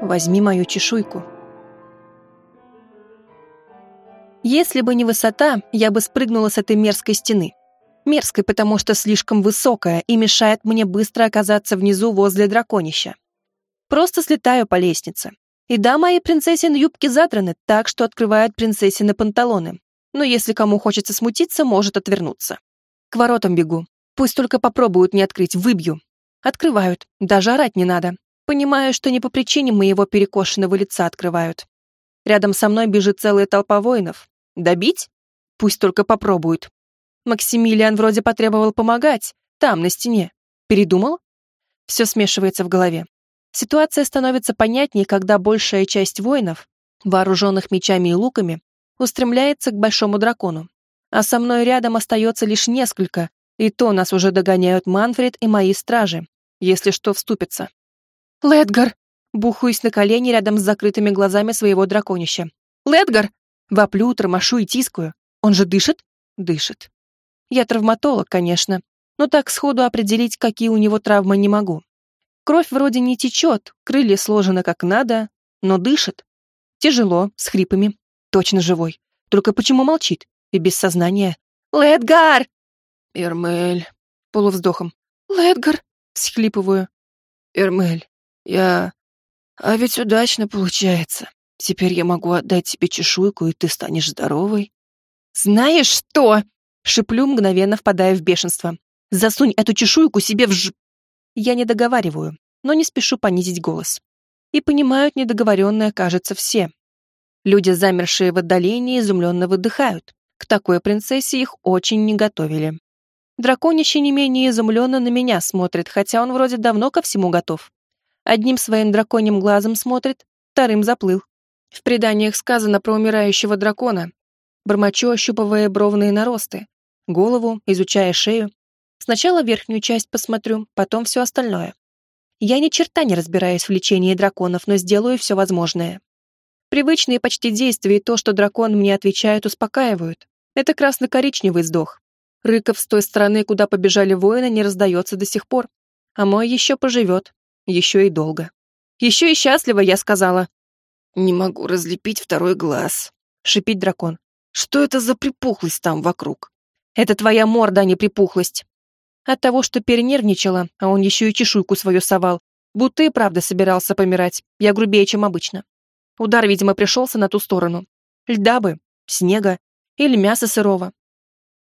Возьми мою чешуйку. Если бы не высота, я бы спрыгнула с этой мерзкой стены. Мерзкой, потому что слишком высокая и мешает мне быстро оказаться внизу возле драконища. Просто слетаю по лестнице. И да, мои принцессины юбки задраны так, что открывают принцессины панталоны. Но если кому хочется смутиться, может отвернуться. К воротам бегу. Пусть только попробуют не открыть, выбью. Открывают, даже орать не надо. Понимаю, что не по причине моего перекошенного лица открывают. Рядом со мной бежит целая толпа воинов. Добить? Пусть только попробуют. Максимилиан вроде потребовал помогать, там, на стене. Передумал? Все смешивается в голове. Ситуация становится понятнее, когда большая часть воинов, вооруженных мечами и луками, устремляется к большому дракону. А со мной рядом остается лишь несколько, и то нас уже догоняют Манфред и мои стражи, если что вступится. «Ледгар!» Бухаюсь на колени рядом с закрытыми глазами своего драконища. «Ледгар!» Воплю, тормошу и тискаю. Он же дышит? Дышит. Я травматолог, конечно, но так сходу определить, какие у него травмы, не могу. Кровь вроде не течет, крылья сложены как надо, но дышит. Тяжело, с хрипами. Точно живой. Только почему молчит? И без сознания. «Ледгар!» «Эрмель!» Полувздохом. «Ледгар!» Схлипываю. «Эрмель, я... А ведь удачно получается. Теперь я могу отдать тебе чешуйку, и ты станешь здоровой». «Знаешь что?» Шиплю, мгновенно впадая в бешенство. «Засунь эту чешуйку себе в ж...» Я не договариваю, но не спешу понизить голос. И понимают недоговоренное, кажется, все. Люди, замершие в отдалении, изумленно выдыхают. К такой принцессе их очень не готовили. Драконище не менее изумленно на меня смотрит, хотя он вроде давно ко всему готов. Одним своим драконьим глазом смотрит, вторым заплыл. В преданиях сказано про умирающего дракона. Бормочу, ощупывая бровные наросты, голову, изучая шею. Сначала верхнюю часть посмотрю, потом все остальное. Я ни черта не разбираюсь в лечении драконов, но сделаю все возможное. Привычные почти действия и то, что дракон мне отвечает, успокаивают. Это красно-коричневый вздох. Рыков с той стороны, куда побежали воины, не раздается до сих пор. А мой еще поживет. Еще и долго. Еще и счастливо, я сказала. «Не могу разлепить второй глаз», — шипит дракон. «Что это за припухлость там вокруг?» «Это твоя морда, а не припухлость». От того, что перенервничала, а он еще и чешуйку свою совал, будто и правда собирался помирать, я грубее, чем обычно. Удар, видимо, пришелся на ту сторону. Льда бы, снега или мяса сырого.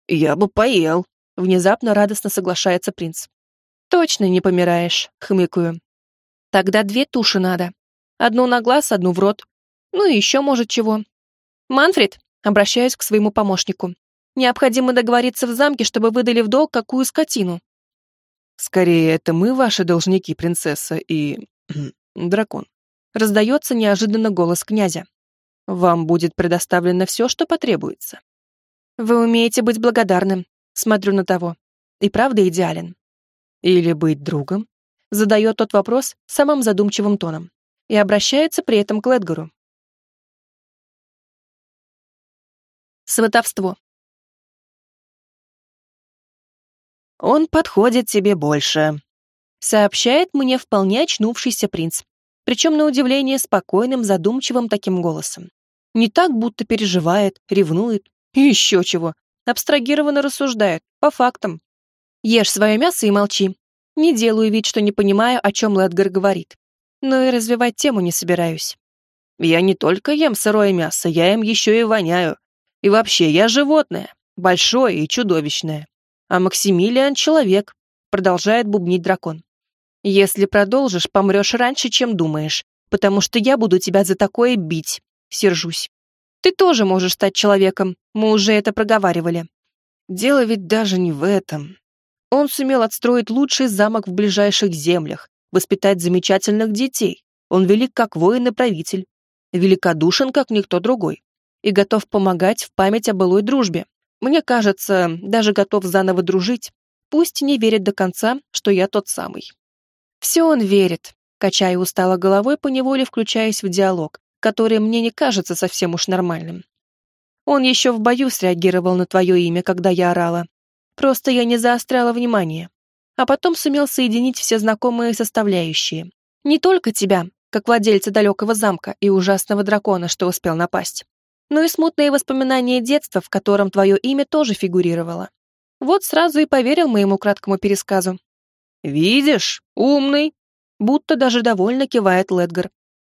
«Я бы поел», — внезапно радостно соглашается принц. «Точно не помираешь», — хмыкаю. «Тогда две туши надо. Одну на глаз, одну в рот. Ну и еще, может, чего. Манфред, обращаюсь к своему помощнику. Необходимо договориться в замке, чтобы выдали в долг какую скотину. Скорее, это мы ваши должники, принцесса и... дракон. Раздается неожиданно голос князя. Вам будет предоставлено все, что потребуется. Вы умеете быть благодарным, смотрю на того. И правда идеален. Или быть другом? Задает тот вопрос самым задумчивым тоном и обращается при этом к Ледгару. Сватовство. «Он подходит тебе больше», — сообщает мне вполне очнувшийся принц, причем на удивление спокойным, задумчивым таким голосом. Не так, будто переживает, ревнует и еще чего, абстрагированно рассуждает, по фактам. Ешь свое мясо и молчи. Не делаю вид, что не понимаю, о чем Ледгар говорит но и развивать тему не собираюсь. Я не только ем сырое мясо, я им еще и воняю. И вообще, я животное, большое и чудовищное. А Максимилиан — человек, продолжает бубнить дракон. Если продолжишь, помрешь раньше, чем думаешь, потому что я буду тебя за такое бить, сержусь. Ты тоже можешь стать человеком, мы уже это проговаривали. Дело ведь даже не в этом. Он сумел отстроить лучший замок в ближайших землях, воспитать замечательных детей. Он велик как воин и правитель, великодушен, как никто другой, и готов помогать в память о былой дружбе. Мне кажется, даже готов заново дружить, пусть не верит до конца, что я тот самый. Все он верит, качая устало головой, поневоле включаясь в диалог, который мне не кажется совсем уж нормальным. Он еще в бою среагировал на твое имя, когда я орала. Просто я не заостряла внимание а потом сумел соединить все знакомые составляющие. Не только тебя, как владельца далекого замка и ужасного дракона, что успел напасть. Ну и смутные воспоминания детства, в котором твое имя тоже фигурировало. Вот сразу и поверил моему краткому пересказу. «Видишь, умный!» Будто даже довольно кивает Ледгар.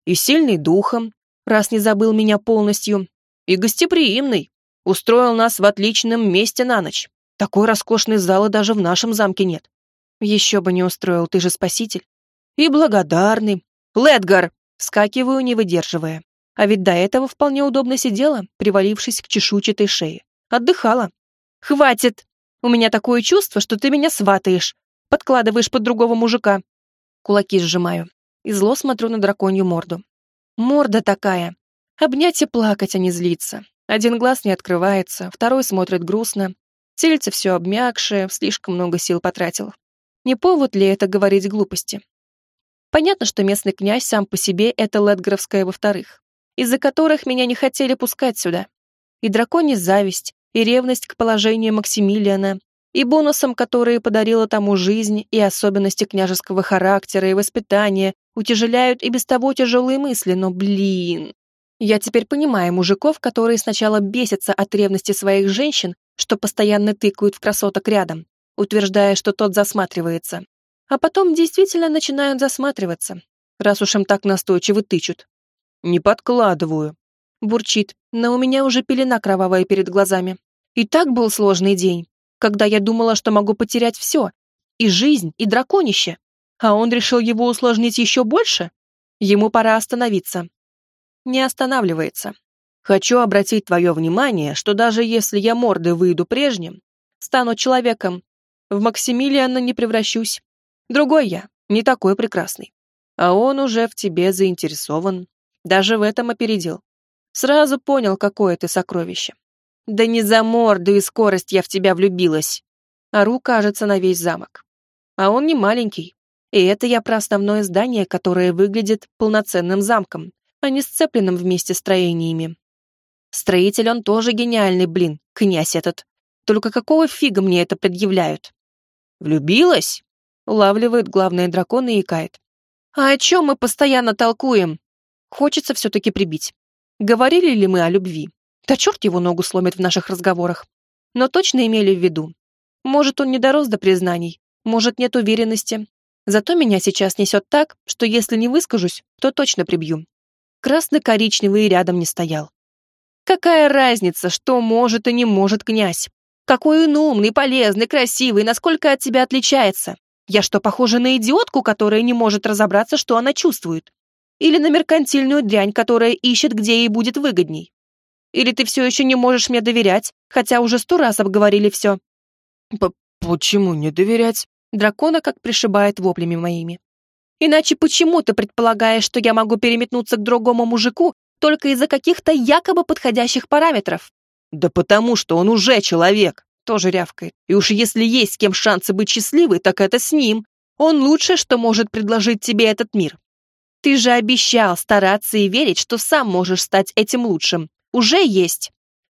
«И сильный духом, раз не забыл меня полностью, и гостеприимный. Устроил нас в отличном месте на ночь. Такой роскошной залы даже в нашем замке нет. Еще бы не устроил, ты же спаситель. И благодарный. Ледгар! Вскакиваю, не выдерживая. А ведь до этого вполне удобно сидела, привалившись к чешуйчатой шее. Отдыхала. Хватит! У меня такое чувство, что ты меня сватаешь. Подкладываешь под другого мужика. Кулаки сжимаю. И зло смотрю на драконью морду. Морда такая. Обнять и плакать, а не злиться. Один глаз не открывается, второй смотрит грустно. Тельце все обмякшее, слишком много сил потратил. Не повод ли это говорить глупости? Понятно, что местный князь сам по себе — это Ледгровская во-вторых, из-за которых меня не хотели пускать сюда. И драконий зависть, и ревность к положению Максимилиана, и бонусам, которые подарила тому жизнь, и особенности княжеского характера и воспитания утяжеляют и без того тяжелые мысли, но, блин... Я теперь понимаю мужиков, которые сначала бесятся от ревности своих женщин, что постоянно тыкают в красоток рядом, утверждая, что тот засматривается. А потом действительно начинают засматриваться, раз уж им так настойчиво тычут. «Не подкладываю», — бурчит, но у меня уже пелена кровавая перед глазами. И так был сложный день, когда я думала, что могу потерять все, и жизнь, и драконище. А он решил его усложнить еще больше? Ему пора остановиться. Не останавливается. Хочу обратить твое внимание, что даже если я морды выйду прежним, стану человеком, в Максимилиана не превращусь. Другой я, не такой прекрасный. А он уже в тебе заинтересован. Даже в этом опередил. Сразу понял, какое ты сокровище. Да не за морду и скорость я в тебя влюбилась. Ару кажется на весь замок. А он не маленький. И это я про основное здание, которое выглядит полноценным замком, а не сцепленным вместе строениями. Строитель он тоже гениальный, блин, князь этот. Только какого фига мне это предъявляют? Влюбилась? Улавливает главный дракон и икает. А о чем мы постоянно толкуем? Хочется все-таки прибить. Говорили ли мы о любви? Да черт его ногу сломит в наших разговорах. Но точно имели в виду. Может, он не дорос до признаний, может, нет уверенности. Зато меня сейчас несет так, что если не выскажусь, то точно прибью. Красно-коричневый рядом не стоял. Какая разница, что может и не может князь? Какой он умный, полезный, красивый, насколько от тебя отличается? Я что, похожа на идиотку, которая не может разобраться, что она чувствует? Или на меркантильную дрянь, которая ищет, где ей будет выгодней? Или ты все еще не можешь мне доверять, хотя уже сто раз обговорили все? П почему не доверять? Дракона как пришибает воплями моими. Иначе почему ты предполагаешь, что я могу переметнуться к другому мужику только из-за каких-то якобы подходящих параметров. Да потому что он уже человек, тоже рявкает. И уж если есть с кем шансы быть счастливой, так это с ним. Он лучшее, что может предложить тебе этот мир. Ты же обещал стараться и верить, что сам можешь стать этим лучшим. Уже есть.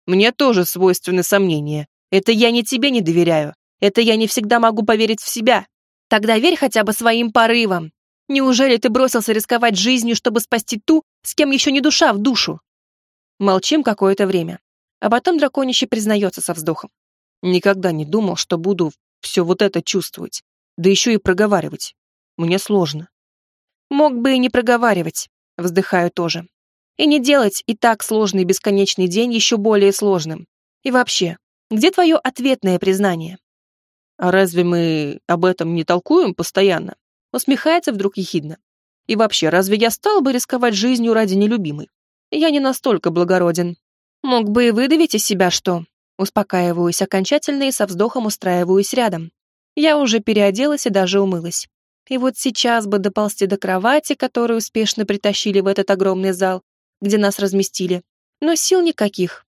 Мне тоже свойственны сомнения. Это я не тебе не доверяю. Это я не всегда могу поверить в себя. Тогда верь хотя бы своим порывам. Неужели ты бросился рисковать жизнью, чтобы спасти ту, с кем еще не душа в душу? Молчим какое-то время, а потом драконище признается со вздохом. Никогда не думал, что буду все вот это чувствовать, да еще и проговаривать. Мне сложно. Мог бы и не проговаривать, вздыхаю тоже. И не делать и так сложный бесконечный день еще более сложным. И вообще, где твое ответное признание? А разве мы об этом не толкуем постоянно? Усмехается вдруг ехидно. И вообще, разве я стал бы рисковать жизнью ради нелюбимой? Я не настолько благороден. Мог бы и выдавить из себя что. Успокаиваюсь окончательно и со вздохом устраиваюсь рядом. Я уже переоделась и даже умылась. И вот сейчас бы доползти до кровати, которую успешно притащили в этот огромный зал, где нас разместили. Но сил никаких.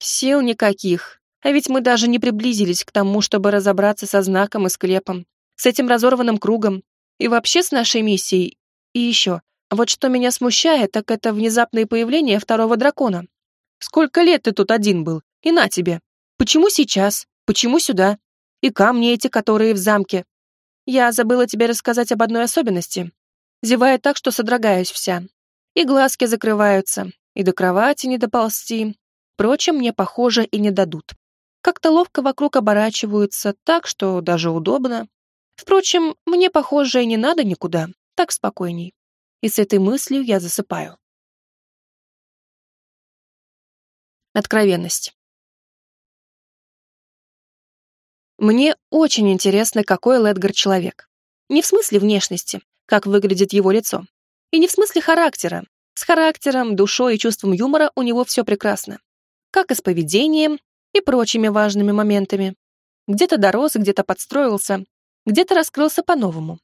Сил никаких. А ведь мы даже не приблизились к тому, чтобы разобраться со знаком и склепом, с этим разорванным кругом, и вообще с нашей миссией. И еще, вот что меня смущает, так это внезапное появление второго дракона. Сколько лет ты тут один был? И на тебе. Почему сейчас? Почему сюда? И камни эти, которые в замке. Я забыла тебе рассказать об одной особенности. Зеваю так, что содрогаюсь вся. И глазки закрываются, и до кровати не доползти. Впрочем, мне, похоже, и не дадут. Как-то ловко вокруг оборачиваются так, что даже удобно. Впрочем, мне, похоже, не надо никуда, так спокойней. И с этой мыслью я засыпаю. Откровенность. Мне очень интересно, какой Ледгар человек. Не в смысле внешности, как выглядит его лицо. И не в смысле характера. С характером, душой и чувством юмора у него все прекрасно. Как и с поведением и прочими важными моментами. Где-то дорос, где-то подстроился, где-то раскрылся по-новому.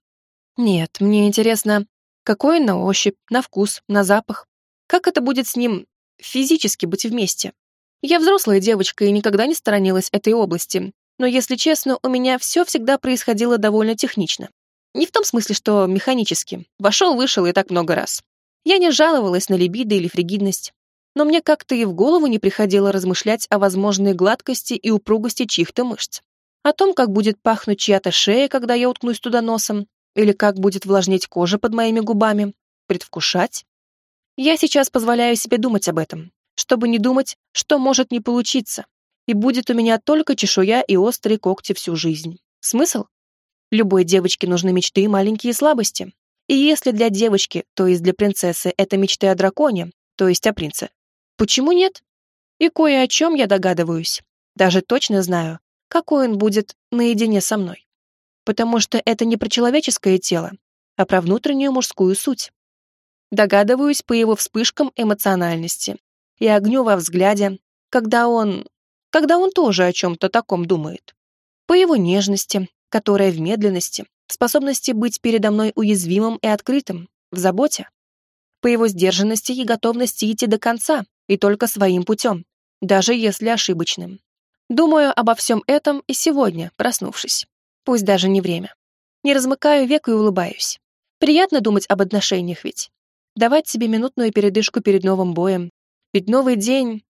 Нет, мне интересно, какой на ощупь, на вкус, на запах. Как это будет с ним физически быть вместе? Я взрослая девочка и никогда не сторонилась этой области, но, если честно, у меня все всегда происходило довольно технично. Не в том смысле, что механически. Вошел-вышел и так много раз. Я не жаловалась на либидо или фригидность, но мне как-то и в голову не приходило размышлять о возможной гладкости и упругости чьих-то мышц. О том, как будет пахнуть чья-то шея, когда я уткнусь туда носом, или как будет влажнеть кожа под моими губами, предвкушать. Я сейчас позволяю себе думать об этом, чтобы не думать, что может не получиться, и будет у меня только чешуя и острые когти всю жизнь. Смысл? Любой девочке нужны мечты и маленькие слабости. И если для девочки, то есть для принцессы, это мечты о драконе, то есть о принце, почему нет? И кое о чем я догадываюсь. Даже точно знаю, какой он будет наедине со мной. Потому что это не про человеческое тело, а про внутреннюю мужскую суть. Догадываюсь по его вспышкам эмоциональности и огню во взгляде, когда он когда он тоже о чем-то таком думает. По его нежности, которая в медленности, в способности быть передо мной уязвимым и открытым, в заботе. По его сдержанности и готовности идти до конца, и только своим путем, даже если ошибочным. Думаю обо всем этом и сегодня, проснувшись. Пусть даже не время. Не размыкаю век и улыбаюсь. Приятно думать об отношениях ведь. Давать себе минутную передышку перед новым боем. Ведь новый день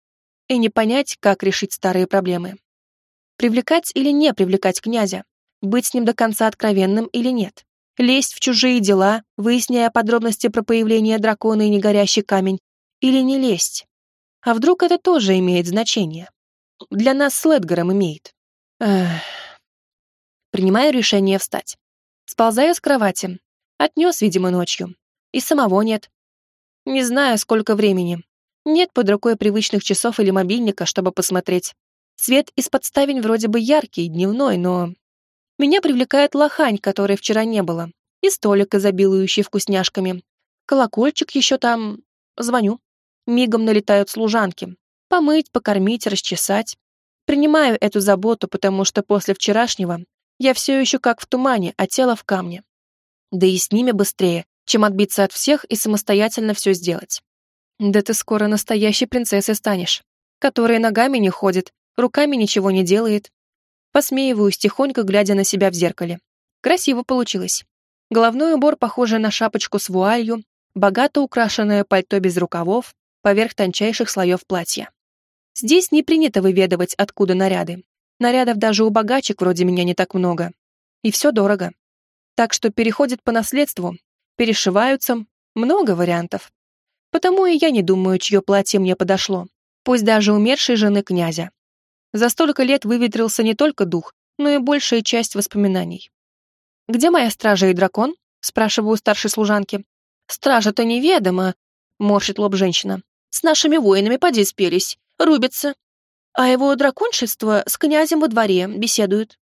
и не понять, как решить старые проблемы. Привлекать или не привлекать князя, быть с ним до конца откровенным или нет, лезть в чужие дела, выясняя подробности про появление дракона и негорящий камень, или не лезть. А вдруг это тоже имеет значение? Для нас с Ледгаром имеет. Эх. Принимаю решение встать. Сползаю с кровати. Отнес, видимо, ночью. И самого нет. Не знаю, сколько времени, нет под рукой привычных часов или мобильника, чтобы посмотреть. Свет из-под ставень вроде бы яркий, дневной, но... Меня привлекает лохань, которой вчера не было, и столик, изобилующий вкусняшками. Колокольчик еще там... Звоню. Мигом налетают служанки. Помыть, покормить, расчесать. Принимаю эту заботу, потому что после вчерашнего я все еще как в тумане, а тело в камне. Да и с ними быстрее, чем отбиться от всех и самостоятельно все сделать. Да ты скоро настоящей принцессой станешь, которая ногами не ходит, руками ничего не делает. Посмеиваюсь, тихонько глядя на себя в зеркале. Красиво получилось. Головной убор, похожий на шапочку с вуалью, богато украшенное пальто без рукавов, поверх тончайших слоев платья. Здесь не принято выведывать, откуда наряды. Нарядов даже у богачек вроде меня не так много. И все дорого. Так что переходят по наследству, перешиваются, много вариантов. Потому и я не думаю, чье платье мне подошло, пусть даже умершей жены князя. За столько лет выветрился не только дух, но и большая часть воспоминаний. «Где моя стража и дракон?» — спрашиваю старшей служанки. «Стража-то неведома», — морщит лоб женщина. «С нашими воинами поди спелись, рубятся. А его драконшество с князем во дворе беседуют».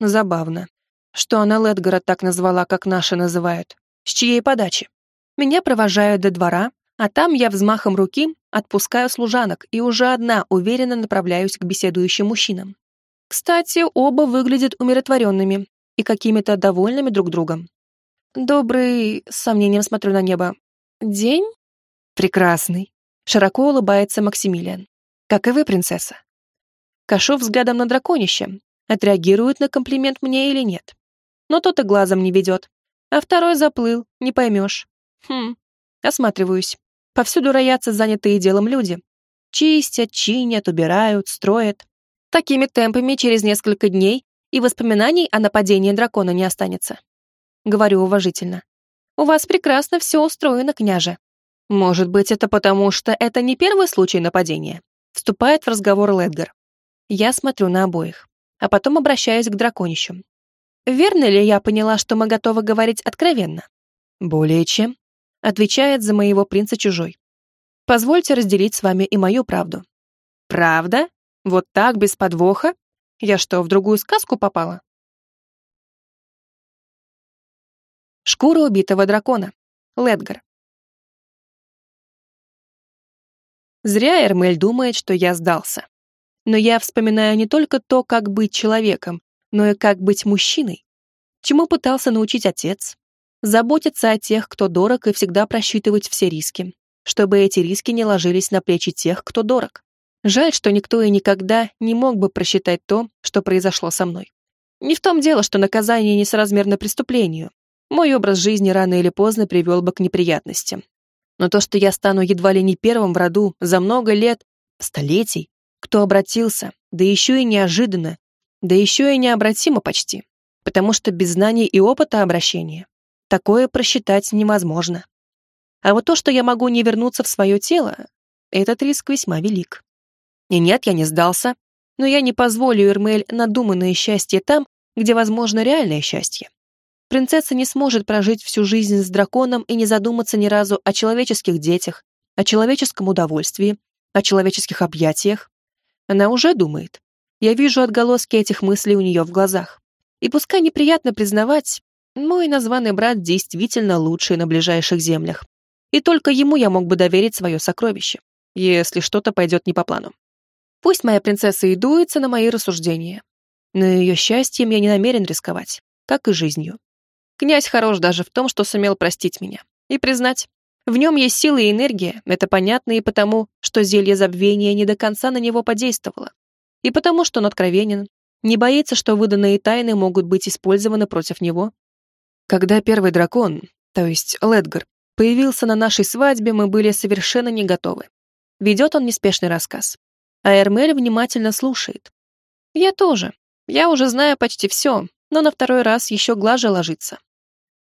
Забавно, что она Ледгара так назвала, как наши называют. С чьей подачи? Меня провожают до двора, а там я взмахом руки отпускаю служанок и уже одна уверенно направляюсь к беседующим мужчинам. Кстати, оба выглядят умиротворенными и какими-то довольными друг другом. Добрый, с сомнением смотрю на небо. День? Прекрасный. Широко улыбается Максимилиан. Как и вы, принцесса. Кашу взглядом на драконище. Отреагирует на комплимент мне или нет. Но тот и глазом не ведет. А второй заплыл, не поймешь. Хм, осматриваюсь. Повсюду роятся занятые делом люди. Чистят, чинят, убирают, строят. Такими темпами через несколько дней и воспоминаний о нападении дракона не останется. Говорю уважительно. У вас прекрасно все устроено, княже. Может быть, это потому, что это не первый случай нападения? Вступает в разговор Ледгар. Я смотрю на обоих, а потом обращаюсь к драконищу. Верно ли я поняла, что мы готовы говорить откровенно? Более чем. Отвечает за моего принца чужой. Позвольте разделить с вами и мою правду. Правда? Вот так, без подвоха? Я что, в другую сказку попала? Шкура убитого дракона. Ледгар. Зря Эрмель думает, что я сдался. Но я вспоминаю не только то, как быть человеком, но и как быть мужчиной. Чему пытался научить отец? Заботиться о тех, кто дорог, и всегда просчитывать все риски, чтобы эти риски не ложились на плечи тех, кто дорог. Жаль, что никто и никогда не мог бы просчитать то, что произошло со мной. Не в том дело, что наказание несоразмерно преступлению. Мой образ жизни рано или поздно привел бы к неприятностям. Но то, что я стану едва ли не первым в роду за много лет, столетий, кто обратился, да еще и неожиданно, да еще и необратимо почти, потому что без знаний и опыта обращения такое просчитать невозможно. А вот то, что я могу не вернуться в свое тело, этот риск весьма велик. И нет, я не сдался, но я не позволю Ирмель надуманное счастье там, где возможно реальное счастье. Принцесса не сможет прожить всю жизнь с драконом и не задуматься ни разу о человеческих детях, о человеческом удовольствии, о человеческих объятиях. Она уже думает. Я вижу отголоски этих мыслей у нее в глазах. И пускай неприятно признавать, мой названный брат действительно лучший на ближайших землях. И только ему я мог бы доверить свое сокровище, если что-то пойдет не по плану. Пусть моя принцесса и дуется на мои рассуждения, но ее счастьем я не намерен рисковать, как и жизнью. Князь хорош даже в том, что сумел простить меня. И признать, в нем есть сила и энергия, это понятно и потому, что зелье забвения не до конца на него подействовало. И потому, что он откровенен, не боится, что выданные тайны могут быть использованы против него. Когда первый дракон, то есть Ледгар, появился на нашей свадьбе, мы были совершенно не готовы. Ведет он неспешный рассказ. А Эрмель внимательно слушает. Я тоже. Я уже знаю почти все, но на второй раз еще глаже ложится.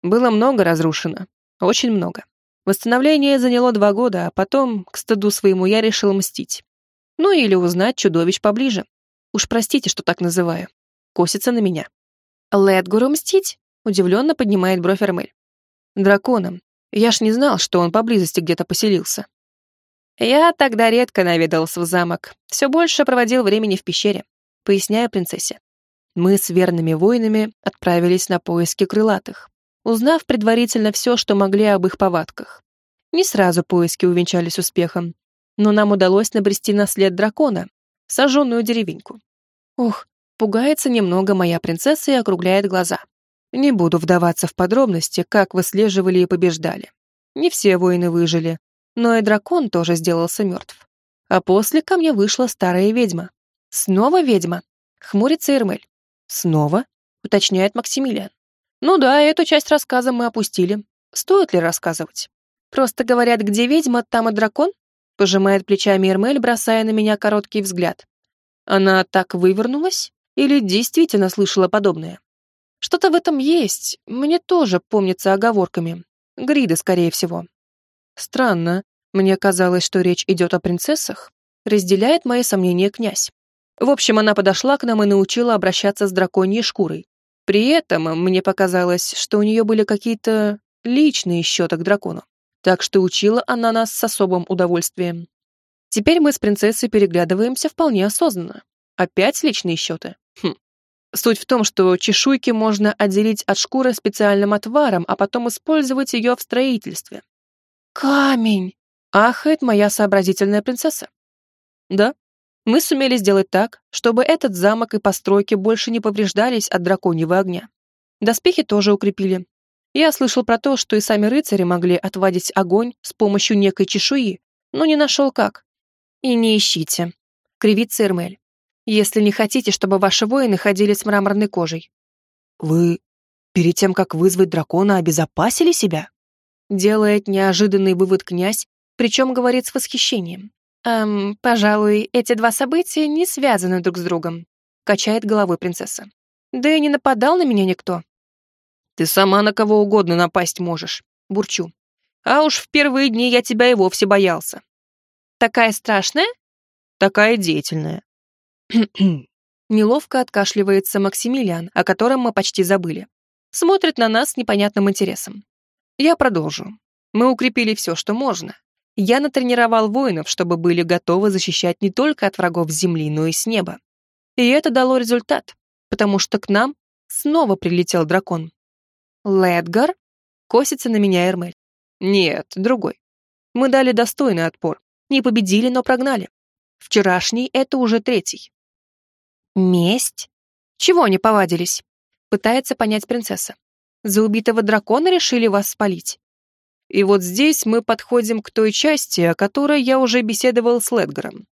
Было много разрушено. Очень много. Восстановление заняло два года, а потом, к стыду своему, я решил мстить. Ну или узнать чудовищ поближе. Уж простите, что так называю. Косится на меня. Ледгуру мстить? Удивленно поднимает бровь Эрмель. Драконом. Я ж не знал, что он поблизости где-то поселился. Я тогда редко наведался в замок. Все больше проводил времени в пещере. Поясняю принцессе. Мы с верными воинами отправились на поиски крылатых узнав предварительно все, что могли об их повадках. Не сразу поиски увенчались успехом, но нам удалось набрести на след дракона, сожженную деревеньку. Ух, пугается немного моя принцесса и округляет глаза. Не буду вдаваться в подробности, как выслеживали и побеждали. Не все воины выжили, но и дракон тоже сделался мертв. А после ко мне вышла старая ведьма. Снова ведьма? Хмурится Эрмель. Снова? Уточняет Максимилиан. Ну да, эту часть рассказа мы опустили. Стоит ли рассказывать? Просто говорят, где ведьма, там и дракон? Пожимает плечами Эрмель, бросая на меня короткий взгляд. Она так вывернулась? Или действительно слышала подобное? Что-то в этом есть. Мне тоже помнится оговорками. Гриды, скорее всего. Странно. Мне казалось, что речь идет о принцессах. Разделяет мои сомнения князь. В общем, она подошла к нам и научила обращаться с драконьей шкурой. При этом мне показалось, что у нее были какие-то личные счеты к дракону, так что учила она нас с особым удовольствием. Теперь мы с принцессой переглядываемся вполне осознанно. Опять личные счеты? Хм. Суть в том, что чешуйки можно отделить от шкуры специальным отваром, а потом использовать ее в строительстве. «Камень!» — ахает моя сообразительная принцесса. «Да, мы сумели сделать так, чтобы этот замок и постройки больше не повреждались от драконьего огня. Доспехи тоже укрепили. Я слышал про то, что и сами рыцари могли отводить огонь с помощью некой чешуи, но не нашел как. И не ищите. Кривится Эрмель. Если не хотите, чтобы ваши воины ходили с мраморной кожей. Вы перед тем, как вызвать дракона, обезопасили себя? Делает неожиданный вывод князь, причем говорит с восхищением. «Эм, пожалуй, эти два события не связаны друг с другом», — качает головой принцесса. «Да и не нападал на меня никто». «Ты сама на кого угодно напасть можешь», — бурчу. А уж в первые дни я тебя и вовсе боялся. Такая страшная? Такая деятельная. Неловко откашливается Максимилиан, о котором мы почти забыли. Смотрит на нас с непонятным интересом. Я продолжу. Мы укрепили все, что можно. Я натренировал воинов, чтобы были готовы защищать не только от врагов с земли, но и с неба. И это дало результат, потому что к нам снова прилетел дракон. Ледгар? Косится на меня Эрмель. Нет, другой. Мы дали достойный отпор. Не победили, но прогнали. Вчерашний — это уже третий. Месть? Чего они повадились? Пытается понять принцесса. За убитого дракона решили вас спалить. И вот здесь мы подходим к той части, о которой я уже беседовал с Ледгаром.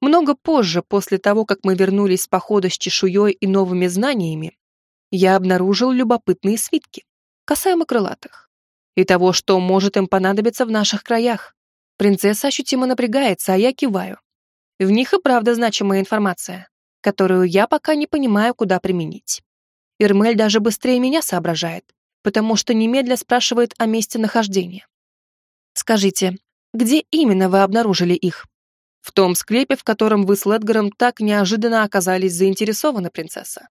Много позже, после того, как мы вернулись с похода с чешуей и новыми знаниями, я обнаружил любопытные свитки, касаемо крылатых, и того, что может им понадобиться в наших краях. Принцесса ощутимо напрягается, а я киваю. В них и правда значимая информация, которую я пока не понимаю, куда применить. Ирмель даже быстрее меня соображает, потому что немедля спрашивает о месте нахождения. «Скажите, где именно вы обнаружили их?» «В том склепе, в котором вы с Ледгаром так неожиданно оказались заинтересованы, принцесса.